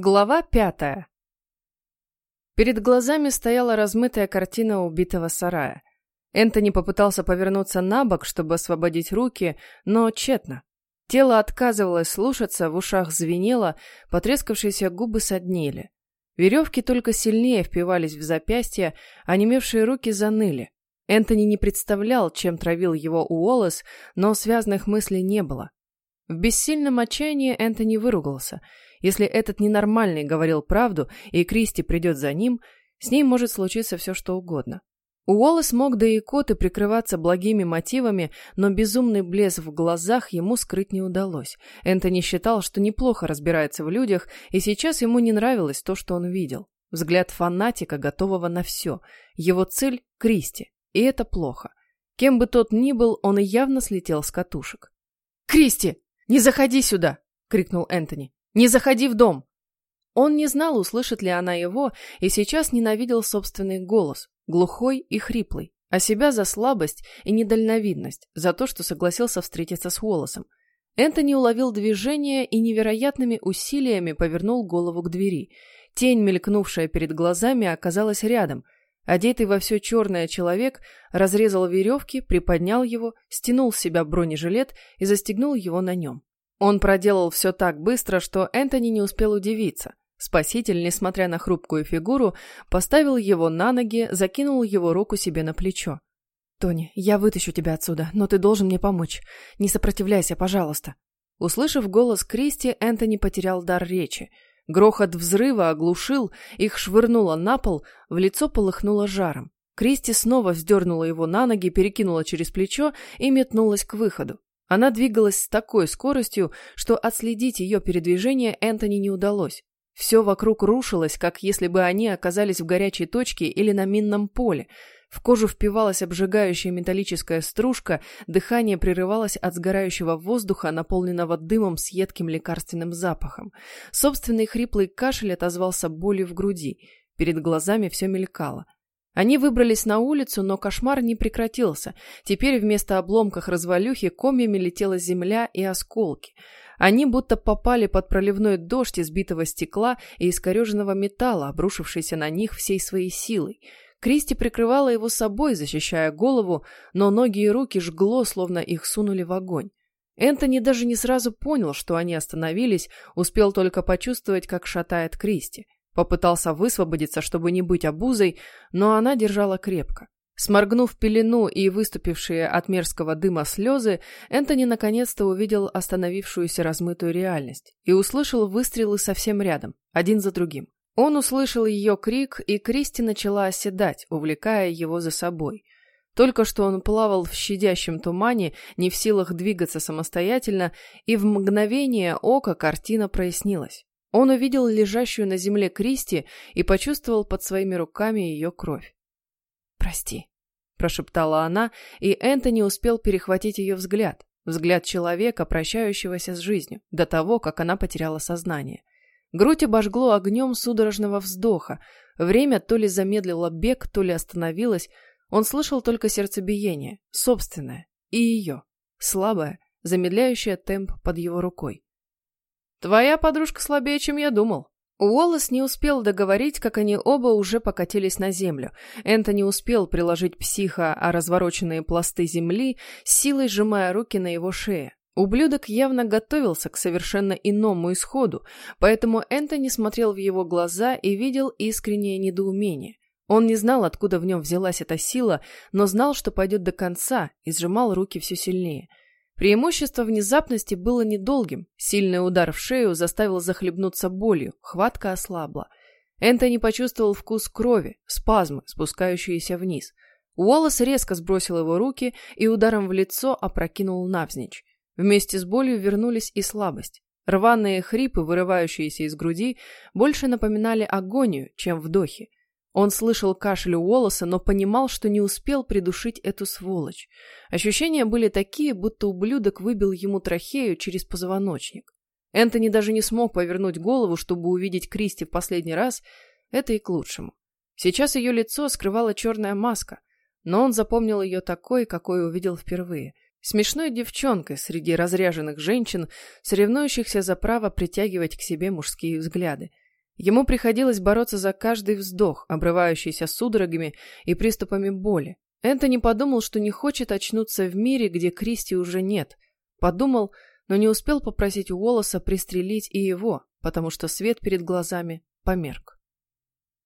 Глава пятая. Перед глазами стояла размытая картина убитого сарая. Энтони попытался повернуться на бок, чтобы освободить руки, но тщетно. Тело отказывалось слушаться, в ушах звенело, потрескавшиеся губы соднили. Веревки только сильнее впивались в запястья, а немевшие руки заныли. Энтони не представлял, чем травил его Уоллес, но связанных мыслей не было. В бессильном отчаянии Энтони выругался – если этот ненормальный говорил правду, и Кристи придет за ним, с ней может случиться все, что угодно. Уоллес мог да и коты прикрываться благими мотивами, но безумный блеск в глазах ему скрыть не удалось. Энтони считал, что неплохо разбирается в людях, и сейчас ему не нравилось то, что он видел. Взгляд фанатика, готового на все. Его цель — Кристи, и это плохо. Кем бы тот ни был, он явно слетел с катушек. «Кристи, не заходи сюда!» — крикнул Энтони. Не заходи в дом!» Он не знал, услышит ли она его, и сейчас ненавидел собственный голос, глухой и хриплый, а себя за слабость и недальновидность, за то, что согласился встретиться с Уоллесом. Энтони уловил движение и невероятными усилиями повернул голову к двери. Тень, мелькнувшая перед глазами, оказалась рядом. Одетый во все черное человек разрезал веревки, приподнял его, стянул с себя бронежилет и застегнул его на нем. Он проделал все так быстро, что Энтони не успел удивиться. Спаситель, несмотря на хрупкую фигуру, поставил его на ноги, закинул его руку себе на плечо. «Тони, я вытащу тебя отсюда, но ты должен мне помочь. Не сопротивляйся, пожалуйста». Услышав голос Кристи, Энтони потерял дар речи. Грохот взрыва оглушил, их швырнуло на пол, в лицо полыхнуло жаром. Кристи снова вздернула его на ноги, перекинула через плечо и метнулась к выходу. Она двигалась с такой скоростью, что отследить ее передвижение Энтони не удалось. Все вокруг рушилось, как если бы они оказались в горячей точке или на минном поле. В кожу впивалась обжигающая металлическая стружка, дыхание прерывалось от сгорающего воздуха, наполненного дымом с едким лекарственным запахом. Собственный хриплый кашель отозвался болью в груди. Перед глазами все мелькало. Они выбрались на улицу, но кошмар не прекратился. Теперь вместо обломков развалюхи комьями летела земля и осколки. Они будто попали под проливной дождь избитого стекла и искореженного металла, обрушившийся на них всей своей силой. Кристи прикрывала его собой, защищая голову, но ноги и руки жгло, словно их сунули в огонь. Энтони даже не сразу понял, что они остановились, успел только почувствовать, как шатает Кристи. Попытался высвободиться, чтобы не быть обузой, но она держала крепко. Сморгнув пелену и выступившие от мерзкого дыма слезы, Энтони наконец-то увидел остановившуюся размытую реальность и услышал выстрелы совсем рядом, один за другим. Он услышал ее крик, и Кристи начала оседать, увлекая его за собой. Только что он плавал в щадящем тумане, не в силах двигаться самостоятельно, и в мгновение ока картина прояснилась. Он увидел лежащую на земле Кристи и почувствовал под своими руками ее кровь. «Прости», — прошептала она, и Энтони успел перехватить ее взгляд, взгляд человека, прощающегося с жизнью, до того, как она потеряла сознание. Грудь обожгло огнем судорожного вздоха, время то ли замедлило бег, то ли остановилось, он слышал только сердцебиение, собственное, и ее, слабое, замедляющее темп под его рукой. «Твоя подружка слабее, чем я думал». Уоллес не успел договорить, как они оба уже покатились на землю. Энтони успел приложить психа о развороченные пласты земли, силой сжимая руки на его шее. Ублюдок явно готовился к совершенно иному исходу, поэтому Энтони смотрел в его глаза и видел искреннее недоумение. Он не знал, откуда в нем взялась эта сила, но знал, что пойдет до конца, и сжимал руки все сильнее. Преимущество внезапности было недолгим. Сильный удар в шею заставил захлебнуться болью, хватка ослабла. Энтони почувствовал вкус крови, спазмы, спускающиеся вниз. Уоллес резко сбросил его руки и ударом в лицо опрокинул навзничь. Вместе с болью вернулись и слабость. Рваные хрипы, вырывающиеся из груди, больше напоминали агонию, чем вдохи. Он слышал кашель Уоллеса, но понимал, что не успел придушить эту сволочь. Ощущения были такие, будто ублюдок выбил ему трахею через позвоночник. Энтони даже не смог повернуть голову, чтобы увидеть Кристи в последний раз. Это и к лучшему. Сейчас ее лицо скрывала черная маска, но он запомнил ее такой, какой увидел впервые. Смешной девчонкой среди разряженных женщин, соревнующихся за право притягивать к себе мужские взгляды. Ему приходилось бороться за каждый вздох, обрывающийся судорогами и приступами боли. Энтони подумал, что не хочет очнуться в мире, где Кристи уже нет. Подумал, но не успел попросить Уоллеса пристрелить и его, потому что свет перед глазами померк.